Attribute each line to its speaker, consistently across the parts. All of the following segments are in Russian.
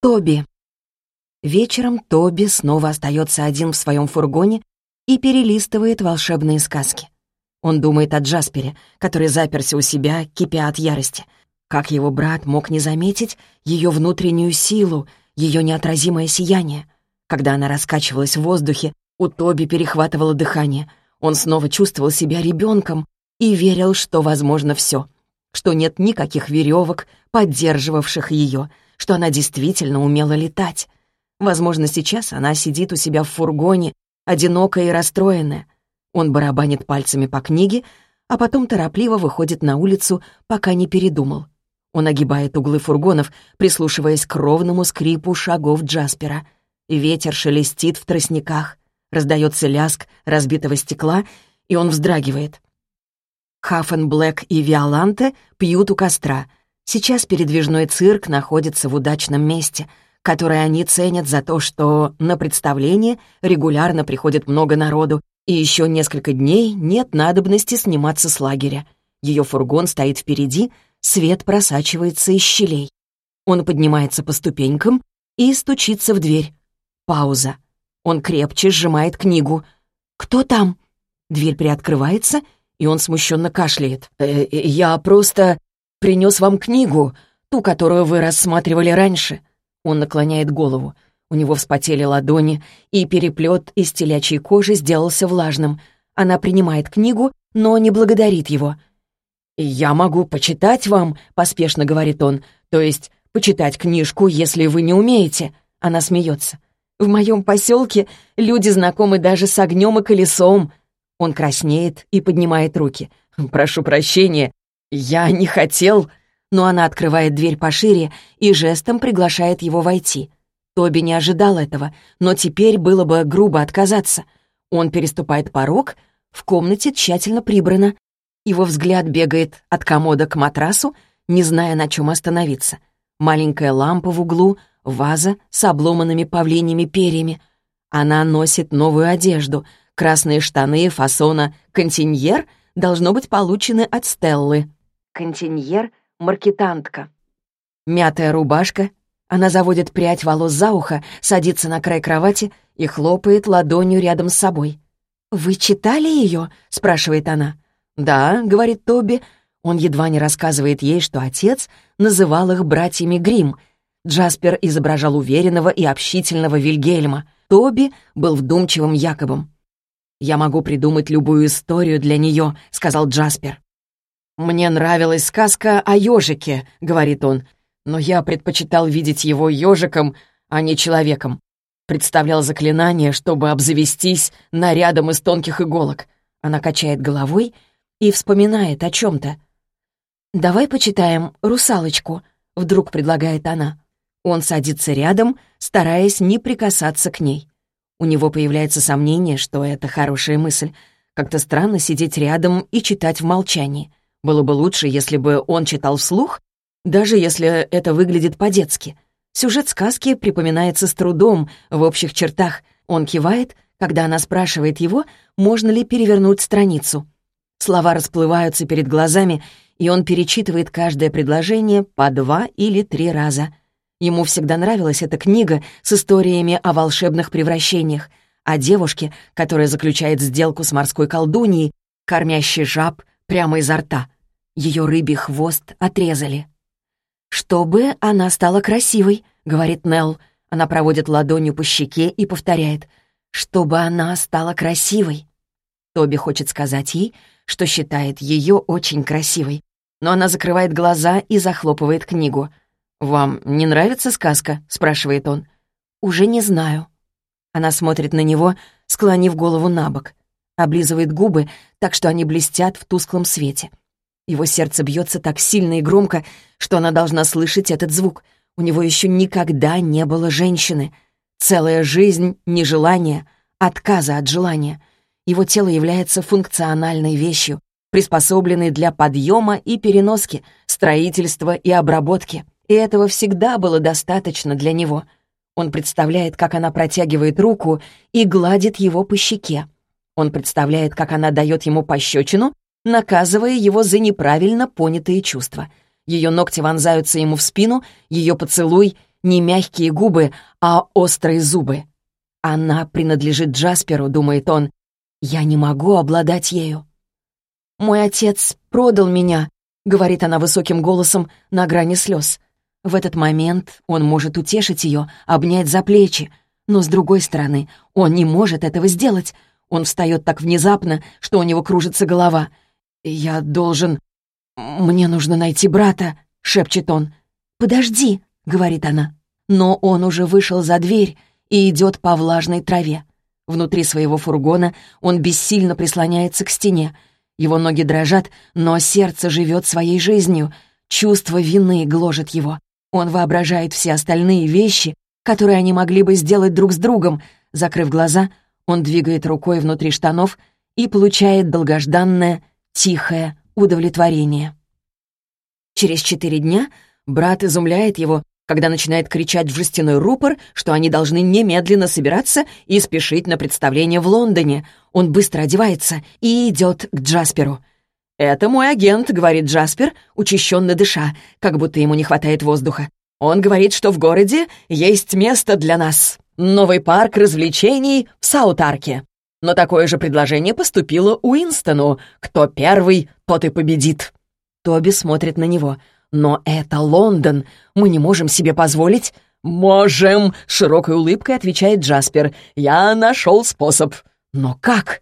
Speaker 1: Тоби. Вечером Тоби снова остается один в своем фургоне и перелистывает волшебные сказки. Он думает о Джаспере, который заперся у себя, кипя от ярости. Как его брат мог не заметить ее внутреннюю силу, ее неотразимое сияние? Когда она раскачивалась в воздухе, у Тоби перехватывало дыхание. Он снова чувствовал себя ребенком и верил, что возможно все, что нет никаких веревок, поддерживавших ее — что она действительно умела летать. Возможно, сейчас она сидит у себя в фургоне, одинокая и расстроенная. Он барабанит пальцами по книге, а потом торопливо выходит на улицу, пока не передумал. Он огибает углы фургонов, прислушиваясь к ровному скрипу шагов Джаспера. Ветер шелестит в тростниках, раздается ляск разбитого стекла, и он вздрагивает. Хаффен Блэк и Виоланте пьют у костра — Сейчас передвижной цирк находится в удачном месте, которое они ценят за то, что на представление регулярно приходит много народу, и еще несколько дней нет надобности сниматься с лагеря. Ее фургон стоит впереди, свет просачивается из щелей. Он поднимается по ступенькам и стучится в дверь. Пауза. Он крепче сжимает книгу. «Кто там?» Дверь приоткрывается, и он смущенно кашляет. «Э, э «Я просто...» принес вам книгу, ту, которую вы рассматривали раньше». Он наклоняет голову. У него вспотели ладони, и переплет из телячьей кожи сделался влажным. Она принимает книгу, но не благодарит его. «Я могу почитать вам», — поспешно говорит он, «то есть почитать книжку, если вы не умеете». Она смеется. «В моем поселке люди знакомы даже с огнем и колесом». Он краснеет и поднимает руки. «Прошу прощения, «Я не хотел...» Но она открывает дверь пошире и жестом приглашает его войти. Тоби не ожидал этого, но теперь было бы грубо отказаться. Он переступает порог, в комнате тщательно прибрано. Его взгляд бегает от комода к матрасу, не зная, на чем остановиться. Маленькая лампа в углу, ваза с обломанными павлиньими перьями. Она носит новую одежду. Красные штаны фасона «Континьер» должно быть получены от Стеллы континьер, маркетантка. Мятая рубашка. Она заводит прядь волос за ухо, садится на край кровати и хлопает ладонью рядом с собой. «Вы читали ее?» — спрашивает она. «Да», — говорит Тоби. Он едва не рассказывает ей, что отец называл их братьями Грим. Джаспер изображал уверенного и общительного Вильгельма. Тоби был вдумчивым Якобом. «Я могу придумать любую историю для нее», — сказал Джаспер. «Мне нравилась сказка о ежике», — говорит он, «но я предпочитал видеть его ежиком, а не человеком. Представлял заклинание, чтобы обзавестись нарядом из тонких иголок. Она качает головой и вспоминает о чем-то. «Давай почитаем «Русалочку», — вдруг предлагает она. Он садится рядом, стараясь не прикасаться к ней. У него появляется сомнение, что это хорошая мысль. Как-то странно сидеть рядом и читать в молчании. Было бы лучше, если бы он читал вслух, даже если это выглядит по-детски. Сюжет сказки припоминается с трудом, в общих чертах. Он кивает, когда она спрашивает его, можно ли перевернуть страницу. Слова расплываются перед глазами, и он перечитывает каждое предложение по два или три раза. Ему всегда нравилась эта книга с историями о волшебных превращениях, о девушке, которая заключает сделку с морской колдуньей, кормящей жаб прямо изо рта. Ее рыбий хвост отрезали. «Чтобы она стала красивой», — говорит Нелл. Она проводит ладонью по щеке и повторяет. «Чтобы она стала красивой». Тоби хочет сказать ей, что считает ее очень красивой, но она закрывает глаза и захлопывает книгу. «Вам не нравится сказка?» — спрашивает он. «Уже не знаю». Она смотрит на него, склонив голову на бок облизывает губы, так что они блестят в тусклом свете. Его сердце бьется так сильно и громко, что она должна слышать этот звук. У него еще никогда не было женщины. Целая жизнь нежелания, отказа от желания. Его тело является функциональной вещью, приспособленной для подъема и переноски, строительства и обработки. И этого всегда было достаточно для него. Он представляет, как она протягивает руку и гладит его по щеке. Он представляет, как она дает ему пощечину, наказывая его за неправильно понятые чувства. Ее ногти вонзаются ему в спину, ее поцелуй не мягкие губы, а острые зубы. «Она принадлежит Джасперу», — думает он. «Я не могу обладать ею». «Мой отец продал меня», — говорит она высоким голосом на грани слез. В этот момент он может утешить ее, обнять за плечи, но, с другой стороны, он не может этого сделать. Он встает так внезапно, что у него кружится голова. «Я должен... Мне нужно найти брата», — шепчет он. «Подожди», — говорит она. Но он уже вышел за дверь и идет по влажной траве. Внутри своего фургона он бессильно прислоняется к стене. Его ноги дрожат, но сердце живет своей жизнью. Чувство вины гложет его. Он воображает все остальные вещи, которые они могли бы сделать друг с другом. Закрыв глаза, он двигает рукой внутри штанов и получает долгожданное, тихое удовлетворение. Через четыре дня брат изумляет его, когда начинает кричать в жестяной рупор, что они должны немедленно собираться и спешить на представление в Лондоне. Он быстро одевается и идет к Джасперу. «Это мой агент», — говорит Джаспер, учащенно дыша, как будто ему не хватает воздуха. «Он говорит, что в городе есть место для нас. Новый парк развлечений в Саутарке. Но такое же предложение поступило Уинстону. Кто первый, тот и победит». Тоби смотрит на него — «Но это Лондон. Мы не можем себе позволить...» «Можем!» — широкой улыбкой отвечает Джаспер. «Я нашел способ». «Но как?»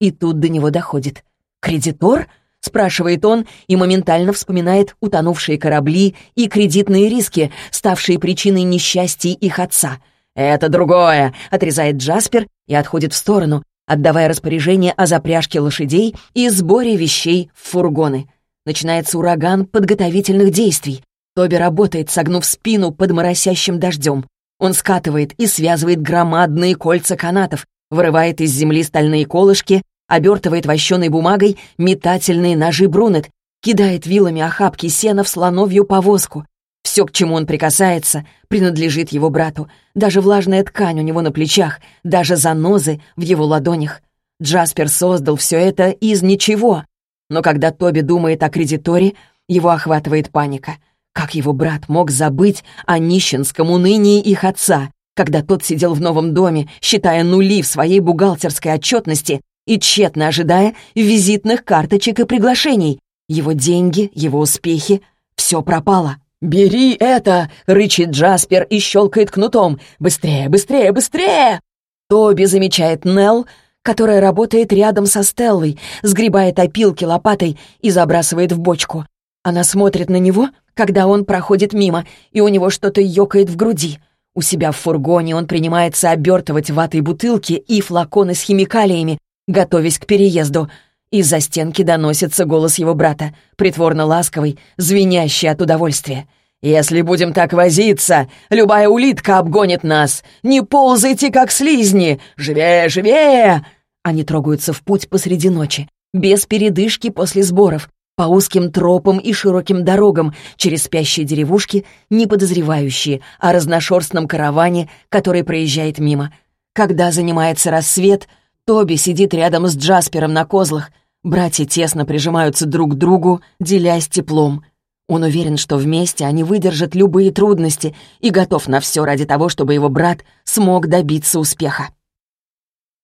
Speaker 1: И тут до него доходит. «Кредитор?» — спрашивает он и моментально вспоминает утонувшие корабли и кредитные риски, ставшие причиной несчастья их отца. «Это другое!» — отрезает Джаспер и отходит в сторону, отдавая распоряжение о запряжке лошадей и сборе вещей в фургоны. Начинается ураган подготовительных действий. Тоби работает, согнув спину под моросящим дождем. Он скатывает и связывает громадные кольца канатов, вырывает из земли стальные колышки, обертывает вощеной бумагой метательные ножи Брунет, кидает вилами охапки сена в слоновью повозку. Все, к чему он прикасается, принадлежит его брату. Даже влажная ткань у него на плечах, даже занозы в его ладонях. Джаспер создал все это из ничего, но когда Тоби думает о кредиторе, его охватывает паника. Как его брат мог забыть о нищенском унынии их отца, когда тот сидел в новом доме, считая нули в своей бухгалтерской отчетности и тщетно ожидая визитных карточек и приглашений? Его деньги, его успехи — все пропало. «Бери это!» — рычит Джаспер и щелкает кнутом. «Быстрее, быстрее, быстрее!» Тоби замечает Нелл, которая работает рядом со Стеллой, сгребает опилки лопатой и забрасывает в бочку. Она смотрит на него, когда он проходит мимо, и у него что-то ёкает в груди. У себя в фургоне он принимается обертывать ватой бутылки и флаконы с химикалиями, готовясь к переезду. Из-за стенки доносится голос его брата, притворно ласковый, звенящий от удовольствия. «Если будем так возиться, любая улитка обгонит нас! Не ползайте, как слизни! Живее, живее!» Они трогаются в путь посреди ночи, без передышки после сборов, по узким тропам и широким дорогам, через спящие деревушки, не подозревающие о разношерстном караване, который проезжает мимо. Когда занимается рассвет, Тоби сидит рядом с Джаспером на козлах. Братья тесно прижимаются друг к другу, делясь теплом. Он уверен, что вместе они выдержат любые трудности и готов на все ради того, чтобы его брат смог добиться успеха.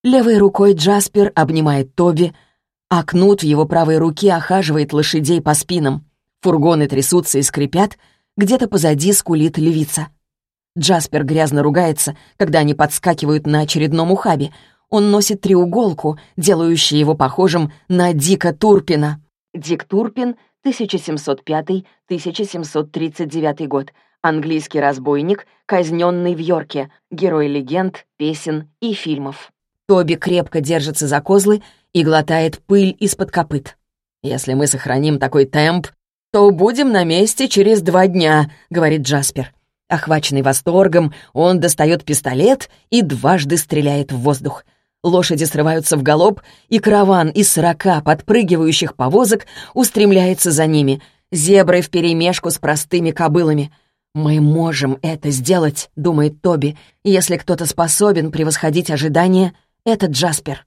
Speaker 1: Левой рукой Джаспер обнимает Тоби, а кнут в его правой руке охаживает лошадей по спинам. Фургоны трясутся и скрипят, где-то позади скулит левица. Джаспер грязно ругается, когда они подскакивают на очередном ухабе. Он носит треуголку, делающую его похожим на Дика Турпина. Дик Турпин, 1705-1739 год. Английский разбойник, казненный в Йорке, герой легенд, песен и фильмов. Тоби крепко держится за козлы и глотает пыль из-под копыт. «Если мы сохраним такой темп, то будем на месте через два дня», — говорит Джаспер. Охваченный восторгом, он достает пистолет и дважды стреляет в воздух. Лошади срываются в галоп, и караван из сорока подпрыгивающих повозок устремляется за ними, зебры вперемешку с простыми кобылами. «Мы можем это сделать», — думает Тоби. «Если кто-то способен превосходить ожидания, это Джаспер.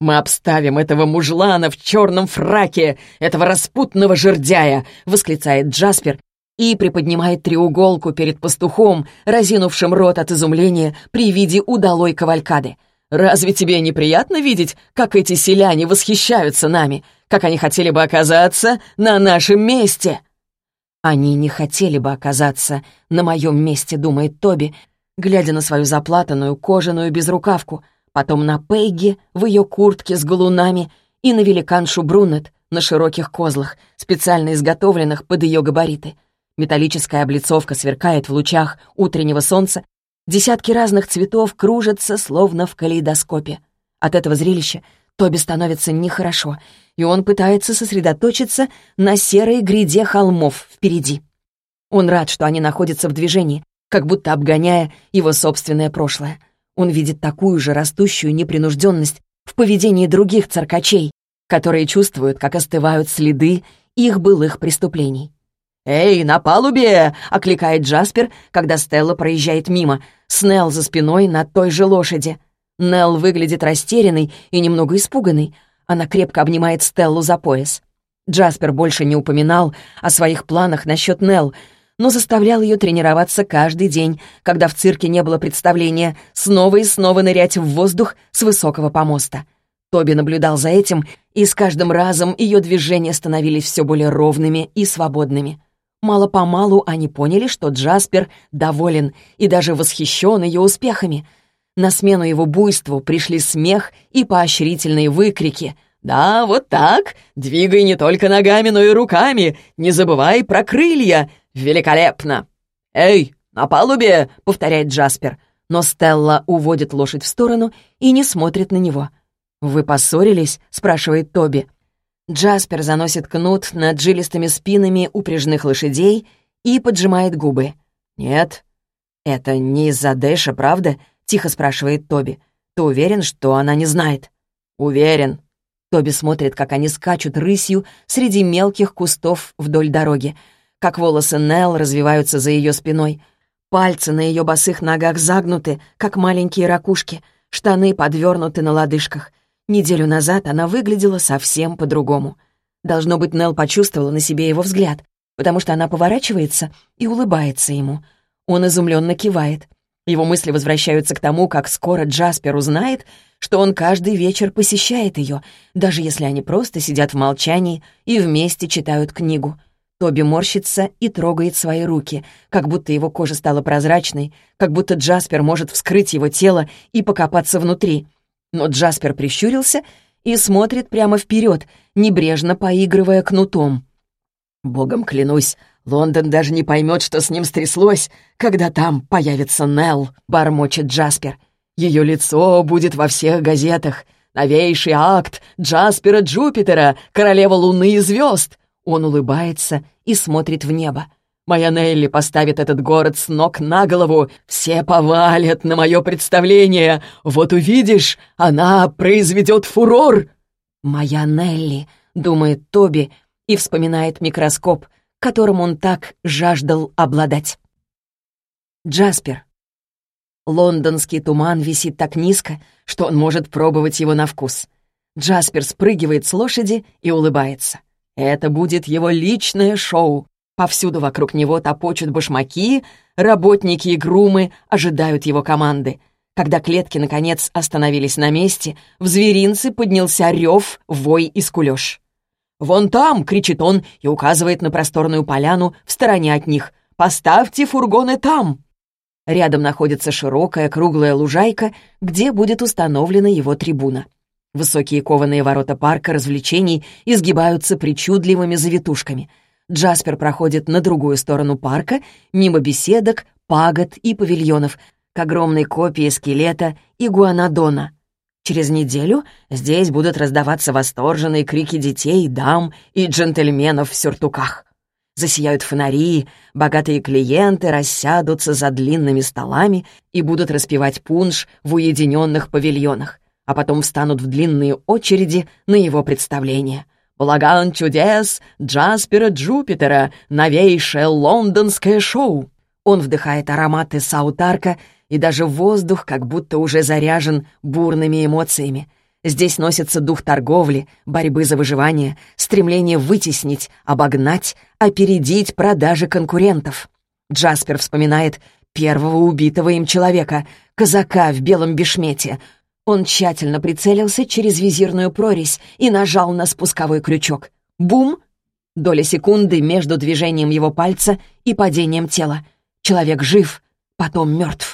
Speaker 1: «Мы обставим этого мужлана в черном фраке, этого распутного жердяя!» — восклицает Джаспер и приподнимает треуголку перед пастухом, разинувшим рот от изумления при виде удалой кавалькады. «Разве тебе неприятно видеть, как эти селяне восхищаются нами, как они хотели бы оказаться на нашем месте?» «Они не хотели бы оказаться на моем месте», — думает Тоби, глядя на свою заплатанную кожаную безрукавку, потом на Пейги в ее куртке с галунами и на великаншу Брунет на широких козлах, специально изготовленных под ее габариты. Металлическая облицовка сверкает в лучах утреннего солнца, десятки разных цветов кружатся, словно в калейдоскопе. От этого зрелища Тоби становится нехорошо, и он пытается сосредоточиться на серой гряде холмов впереди. Он рад, что они находятся в движении, как будто обгоняя его собственное прошлое. Он видит такую же растущую непринужденность в поведении других циркачей, которые чувствуют, как остывают следы их былых преступлений. «Эй, на палубе!» — окликает Джаспер, когда Стелла проезжает мимо. Снелл за спиной на той же лошади. Нелл выглядит растерянной и немного испуганной. Она крепко обнимает Стеллу за пояс. Джаспер больше не упоминал о своих планах насчет Нелл, но заставлял ее тренироваться каждый день, когда в цирке не было представления, снова и снова нырять в воздух с высокого помоста. Тоби наблюдал за этим, и с каждым разом ее движения становились все более ровными и свободными. Мало-помалу они поняли, что Джаспер доволен и даже восхищен ее успехами. На смену его буйству пришли смех и поощрительные выкрики. «Да, вот так! Двигай не только ногами, но и руками! Не забывай про крылья! Великолепно!» «Эй, на палубе!» — повторяет Джаспер. Но Стелла уводит лошадь в сторону и не смотрит на него. «Вы поссорились?» — спрашивает Тоби. Джаспер заносит кнут над жилистыми спинами упряжных лошадей и поджимает губы. «Нет». «Это не из-за Дэша, правда?» — тихо спрашивает Тоби. «Ты уверен, что она не знает?» «Уверен». Тоби смотрит, как они скачут рысью среди мелких кустов вдоль дороги, как волосы Нелл развиваются за ее спиной. Пальцы на ее босых ногах загнуты, как маленькие ракушки, штаны подвернуты на лодыжках — Неделю назад она выглядела совсем по-другому. Должно быть, Нелл почувствовала на себе его взгляд, потому что она поворачивается и улыбается ему. Он изумленно кивает. Его мысли возвращаются к тому, как скоро Джаспер узнает, что он каждый вечер посещает ее, даже если они просто сидят в молчании и вместе читают книгу. Тоби морщится и трогает свои руки, как будто его кожа стала прозрачной, как будто Джаспер может вскрыть его тело и покопаться внутри. Но Джаспер прищурился и смотрит прямо вперед, небрежно поигрывая кнутом. «Богом клянусь, Лондон даже не поймет, что с ним стряслось, когда там появится Нелл», — бормочет Джаспер. «Ее лицо будет во всех газетах. Новейший акт Джаспера Джупитера, королева луны и звезд». Он улыбается и смотрит в небо. Моя Нелли поставит этот город с ног на голову. Все повалят на мое представление. Вот увидишь, она произведет фурор!» «Моя Нелли», — думает Тоби и вспоминает микроскоп, которым он так жаждал обладать. Джаспер. Лондонский туман висит так низко, что он может пробовать его на вкус. Джаспер спрыгивает с лошади и улыбается. Это будет его личное шоу. Повсюду вокруг него топочут башмаки, работники и грумы ожидают его команды. Когда клетки, наконец, остановились на месте, в зверинце поднялся рев, вой и скулёж. «Вон там!» — кричит он и указывает на просторную поляну в стороне от них. «Поставьте фургоны там!» Рядом находится широкая круглая лужайка, где будет установлена его трибуна. Высокие кованые ворота парка развлечений изгибаются причудливыми завитушками — Джаспер проходит на другую сторону парка, мимо беседок, пагод и павильонов, к огромной копии скелета игуанодона. Через неделю здесь будут раздаваться восторженные крики детей, дам и джентльменов в сюртуках. Засияют фонари, богатые клиенты рассядутся за длинными столами и будут распивать пунш в уединенных павильонах, а потом встанут в длинные очереди на его представление — Балаган чудес Джаспера Джупитера, новейшее лондонское шоу. Он вдыхает ароматы саутарка, и даже воздух как будто уже заряжен бурными эмоциями. Здесь носится дух торговли, борьбы за выживание, стремление вытеснить, обогнать, опередить продажи конкурентов. Джаспер вспоминает первого убитого им человека, казака в белом бешмете. Он тщательно прицелился через визирную прорезь и нажал на спусковой крючок. Бум! Доля секунды между движением его пальца и падением тела. Человек жив, потом мертв.